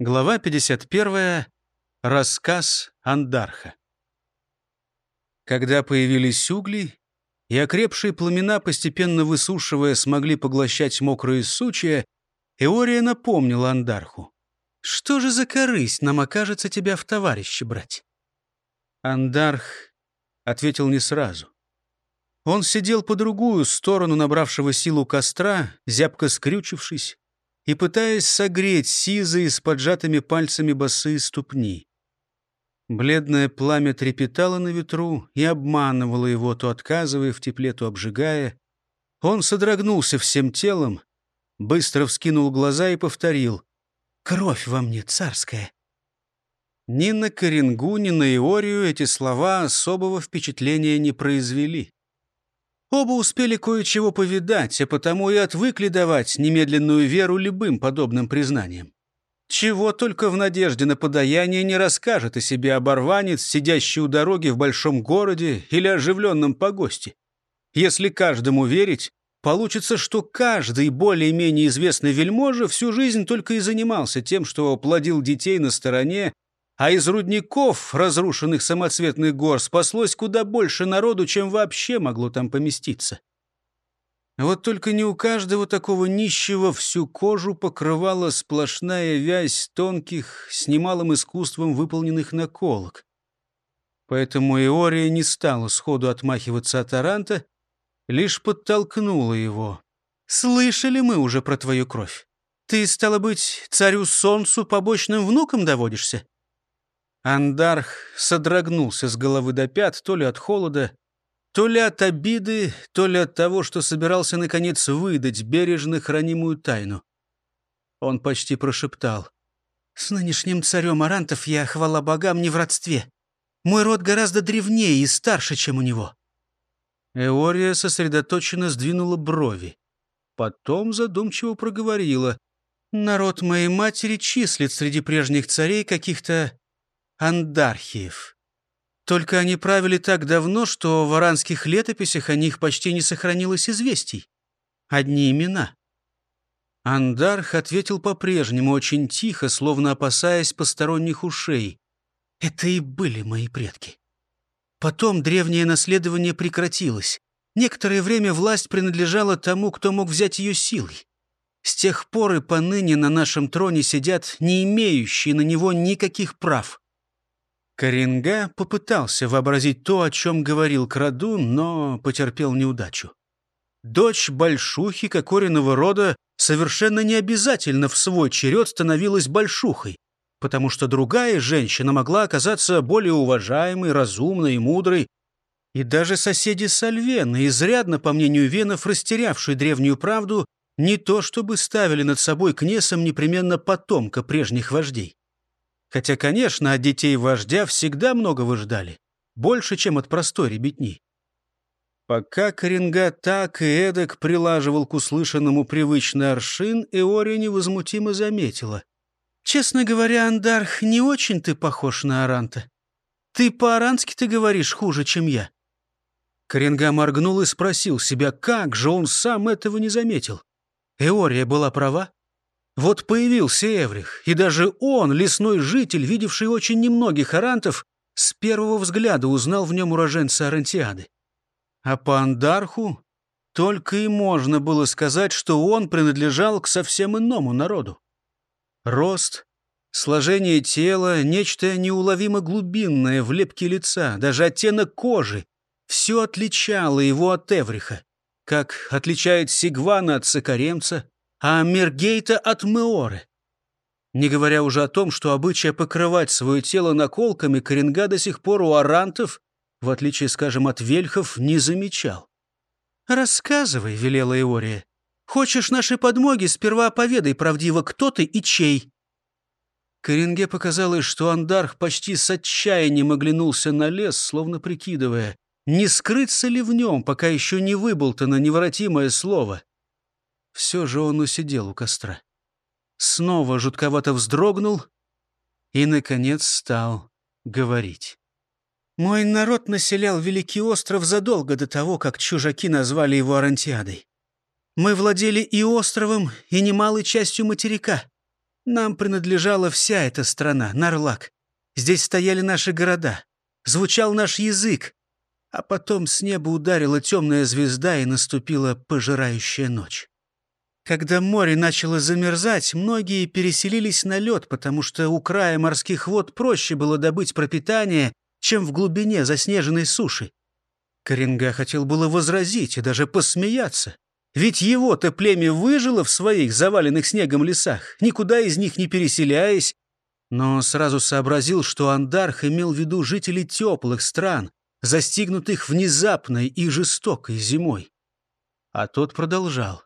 Глава 51. Рассказ Андарха. Когда появились угли, и окрепшие пламена, постепенно высушивая, смогли поглощать мокрые сучья, Эория напомнила Андарху. «Что же за корысть нам окажется тебя в товарищи брать?» Андарх ответил не сразу. Он сидел по другую сторону набравшего силу костра, зябко скрючившись, и пытаясь согреть сизые с поджатыми пальцами босые ступни. Бледное пламя трепетало на ветру и обманывало его, то отказывая в тепле, то обжигая. Он содрогнулся всем телом, быстро вскинул глаза и повторил «Кровь во мне царская». Ни на Коренгу, ни на Иорию эти слова особого впечатления не произвели. Оба успели кое-чего повидать, а потому и отвыкли давать немедленную веру любым подобным признаниям. Чего только в надежде на подаяние не расскажет о себе оборванец, сидящий у дороги в большом городе или оживленном погосте. Если каждому верить, получится, что каждый более-менее известный вельможа всю жизнь только и занимался тем, что плодил детей на стороне а из рудников, разрушенных самоцветных гор, спаслось куда больше народу, чем вообще могло там поместиться. Вот только не у каждого такого нищего всю кожу покрывала сплошная вязь тонких, с немалым искусством выполненных наколок. Поэтому Иория не стала сходу отмахиваться от Аранта, лишь подтолкнула его. «Слышали мы уже про твою кровь. Ты, стало быть, царю солнцу побочным внуком доводишься?» Андарх содрогнулся с головы до пят, то ли от холода, то ли от обиды, то ли от того, что собирался, наконец, выдать бережно хранимую тайну. Он почти прошептал. «С нынешним царем Арантов я, хвала богам, не в родстве. Мой род гораздо древнее и старше, чем у него». Эория сосредоточенно сдвинула брови. Потом задумчиво проговорила. «Народ моей матери числит среди прежних царей каких-то Андархиев. Только они правили так давно, что в аранских летописях о них почти не сохранилось известий. Одни имена. Андарх ответил по-прежнему очень тихо, словно опасаясь посторонних ушей. «Это и были мои предки». Потом древнее наследование прекратилось. Некоторое время власть принадлежала тому, кто мог взять ее силой. С тех пор и поныне на нашем троне сидят не имеющие на него никаких прав. Коренга попытался вообразить то, о чем говорил Краду, но потерпел неудачу. Дочь Большухи Кокориного рода совершенно не обязательно в свой черед становилась Большухой, потому что другая женщина могла оказаться более уважаемой, разумной и мудрой, и даже соседи Сальвена, изрядно, по мнению Венов, растерявшие древнюю правду, не то чтобы ставили над собой кнесом непременно потомка прежних вождей. Хотя, конечно, от детей вождя всегда много ждали. Больше, чем от простой ребятни. Пока Коренга так и эдак прилаживал к услышанному привычный аршин, Эория невозмутимо заметила. «Честно говоря, Андарх, не очень ты похож на Аранта. Ты по-арански ты говоришь хуже, чем я». Коренга моргнул и спросил себя, как же он сам этого не заметил. Эория была права. Вот появился Эврих, и даже он, лесной житель, видевший очень немногих арантов, с первого взгляда узнал в нем уроженца Арантиады. А по Андарху только и можно было сказать, что он принадлежал к совсем иному народу. Рост, сложение тела, нечто неуловимо глубинное в лепке лица, даже оттенок кожи — все отличало его от Эвриха, как отличает Сигвана от Сокаремца, а Мергейта от Меоры. Не говоря уже о том, что обычая покрывать свое тело наколками Коренга до сих пор у арантов, в отличие, скажем, от вельхов, не замечал. «Рассказывай», — велела Иория. «Хочешь нашей подмоги, сперва поведай правдиво, кто ты и чей». Коренге показалось, что Андарх почти с отчаянием оглянулся на лес, словно прикидывая, не скрыться ли в нем, пока еще не выболтано неворотимое слово. Все же он усидел у костра. Снова жутковато вздрогнул и, наконец, стал говорить. «Мой народ населял Великий остров задолго до того, как чужаки назвали его Арантиадой. Мы владели и островом, и немалой частью материка. Нам принадлежала вся эта страна, Нарлак. Здесь стояли наши города, звучал наш язык. А потом с неба ударила темная звезда, и наступила пожирающая ночь. Когда море начало замерзать, многие переселились на лед, потому что у края морских вод проще было добыть пропитание, чем в глубине заснеженной суши. Коренга хотел было возразить и даже посмеяться. Ведь его-то племя выжило в своих заваленных снегом лесах, никуда из них не переселяясь, но сразу сообразил, что Андарх имел в виду жителей теплых стран, застигнутых внезапной и жестокой зимой. А тот продолжал.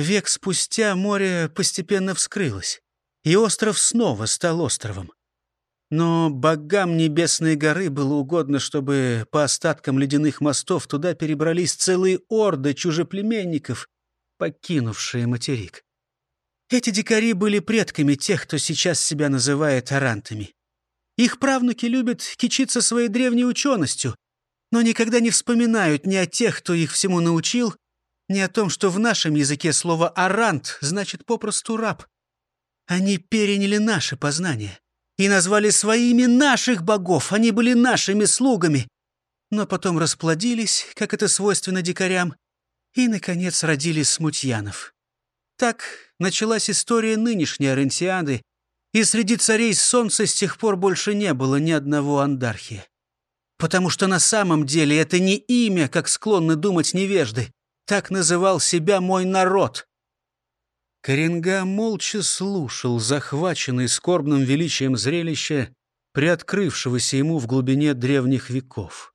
Век спустя море постепенно вскрылось, и остров снова стал островом. Но богам Небесной горы было угодно, чтобы по остаткам ледяных мостов туда перебрались целые орды чужеплеменников, покинувшие материк. Эти дикари были предками тех, кто сейчас себя называет арантами. Их правнуки любят кичиться своей древней ученостью, но никогда не вспоминают ни о тех, кто их всему научил, ни о том, что в нашем языке слово «арант» значит попросту «раб». Они переняли наши познания и назвали своими наших богов. Они были нашими слугами. Но потом расплодились, как это свойственно дикарям, и, наконец, родили смутьянов. Так началась история нынешней Орентиады, и среди царей солнца с тех пор больше не было ни одного андархия. Потому что на самом деле это не имя, как склонны думать невежды. Так называл себя мой народ. Коренга молча слушал захваченный скорбным величием зрелища, приоткрывшегося ему в глубине древних веков.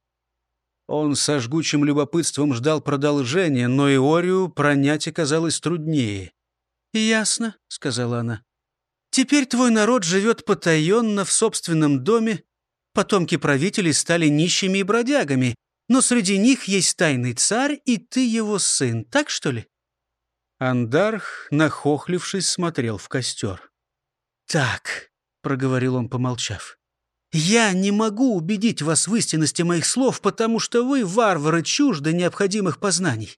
Он со жгучим любопытством ждал продолжения, но Иорию пронять оказалось труднее. «Ясно», — сказала она. «Теперь твой народ живет потаенно в собственном доме. Потомки правителей стали нищими и бродягами, но среди них есть тайный царь, и ты его сын, так что ли?» Андарх, нахохлившись, смотрел в костер. «Так», — проговорил он, помолчав, — «я не могу убедить вас в истинности моих слов, потому что вы, варвары, чужды необходимых познаний.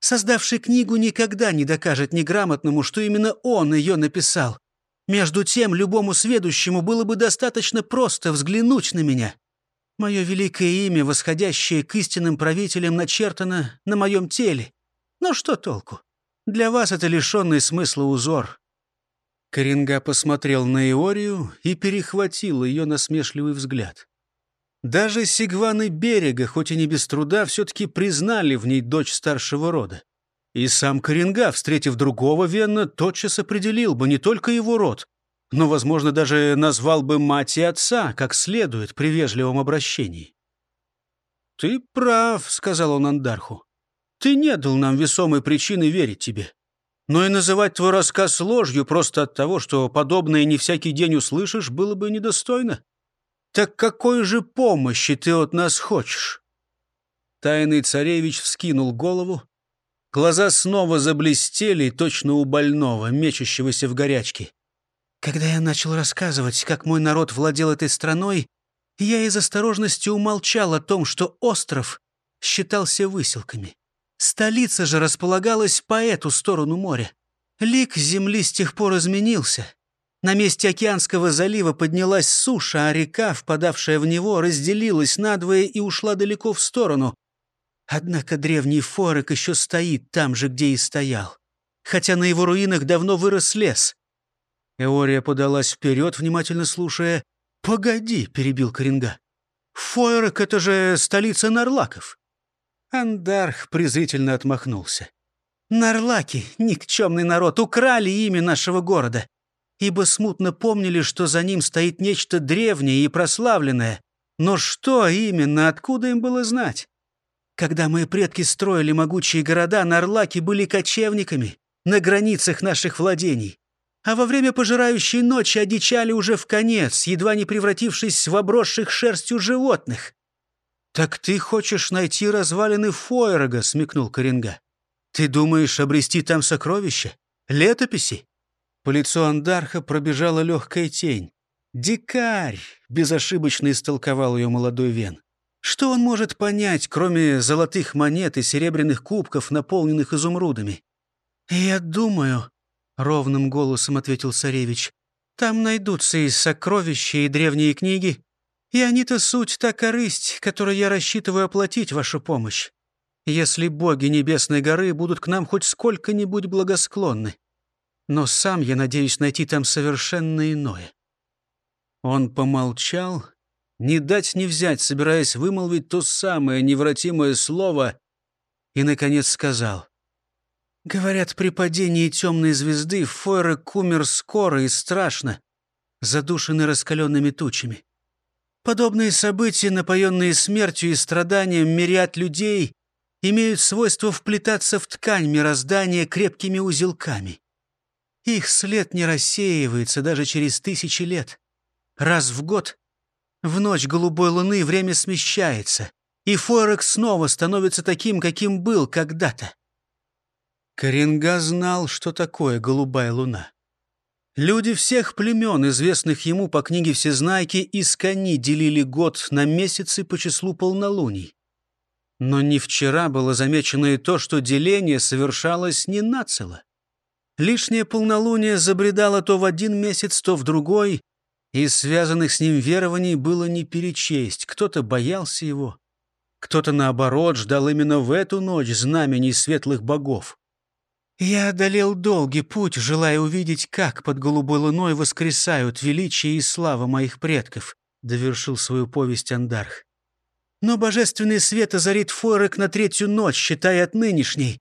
Создавший книгу никогда не докажет неграмотному, что именно он ее написал. Между тем, любому сведущему было бы достаточно просто взглянуть на меня. Мое великое имя, восходящее к истинным правителям, начертано на моем теле. Но что толку? Для вас это лишенный смысла узор». Коренга посмотрел на Иорию и перехватил ее насмешливый взгляд. Даже сигваны берега, хоть и не без труда, все-таки признали в ней дочь старшего рода. И сам Коренга, встретив другого Венна, тотчас определил бы не только его род, но, возможно, даже назвал бы мать и отца, как следует при вежливом обращении. «Ты прав», — сказал он Андарху. Ты не дал нам весомой причины верить тебе. Но и называть твой рассказ ложью просто от того, что подобное не всякий день услышишь, было бы недостойно. Так какой же помощи ты от нас хочешь?» Тайный царевич вскинул голову. Глаза снова заблестели, точно у больного, мечущегося в горячке. «Когда я начал рассказывать, как мой народ владел этой страной, я из осторожности умолчал о том, что остров считался выселками. Столица же располагалась по эту сторону моря. Лик земли с тех пор изменился. На месте океанского залива поднялась суша, а река, впадавшая в него, разделилась надвое и ушла далеко в сторону. Однако древний форек еще стоит там же, где и стоял. Хотя на его руинах давно вырос лес. Эория подалась вперед, внимательно слушая. «Погоди», — перебил Коренга. «Фойрек — это же столица Нарлаков. Андарх презрительно отмахнулся. «Нарлаки, никчемный народ, украли имя нашего города, ибо смутно помнили, что за ним стоит нечто древнее и прославленное. Но что именно, откуда им было знать? Когда мои предки строили могучие города, нарлаки были кочевниками на границах наших владений. А во время пожирающей ночи одичали уже в конец, едва не превратившись в обросших шерстью животных. «Так ты хочешь найти развалины Фойрога?» — смекнул Коренга. «Ты думаешь обрести там сокровища? Летописи?» По лицу Андарха пробежала легкая тень. «Дикарь!» — безошибочно истолковал ее молодой Вен. «Что он может понять, кроме золотых монет и серебряных кубков, наполненных изумрудами?» «Я думаю...» ровным голосом ответил царевич. «Там найдутся и сокровища, и древние книги, и они-то суть та корысть, которой я рассчитываю оплатить вашу помощь, если боги Небесной горы будут к нам хоть сколько-нибудь благосклонны. Но сам я надеюсь найти там совершенно иное». Он помолчал, не дать не взять, собираясь вымолвить то самое невратимое слово, и, наконец, сказал. «Говорят, при падении темной звезды Фойрек умер скоро и страшно, задушенный раскаленными тучами. Подобные события, напоенные смертью и страданием мириад людей, имеют свойство вплетаться в ткань мироздания крепкими узелками. Их след не рассеивается даже через тысячи лет. Раз в год, в ночь голубой луны, время смещается, и Форек снова становится таким, каким был когда-то. Коренга знал, что такое голубая луна. Люди всех племен, известных ему по книге «Всезнайки», из кони делили год на месяцы по числу полнолуний. Но не вчера было замечено и то, что деление совершалось не нацело. Лишнее полнолуние забредало то в один месяц, то в другой, из связанных с ним верований было не перечесть. Кто-то боялся его, кто-то, наоборот, ждал именно в эту ночь знамений светлых богов. Я одолел долгий путь, желая увидеть, как под голубой луной воскресают величие и слава моих предков, — довершил свою повесть Андарх. Но божественный свет озарит Форек на третью ночь, считая от нынешней,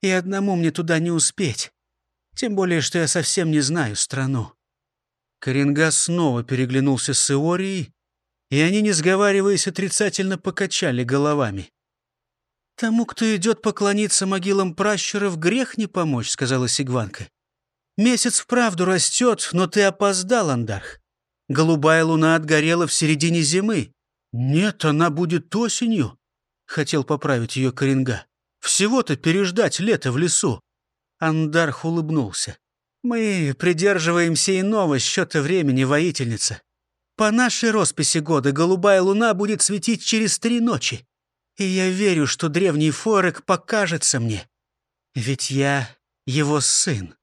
и одному мне туда не успеть. Тем более, что я совсем не знаю страну. Коренга снова переглянулся с Иорией, и они, не сговариваясь, отрицательно покачали головами. «Тому, кто идет поклониться могилам пращуров, грех не помочь», — сказала Сигванка. «Месяц вправду растет, но ты опоздал, Андарх. Голубая луна отгорела в середине зимы». «Нет, она будет осенью», — хотел поправить ее Коренга. «Всего-то переждать лето в лесу». Андарх улыбнулся. Мы придерживаемся иного счета времени, воительница. По нашей росписи года голубая луна будет светить через три ночи. И я верю, что древний Форек покажется мне. Ведь я его сын.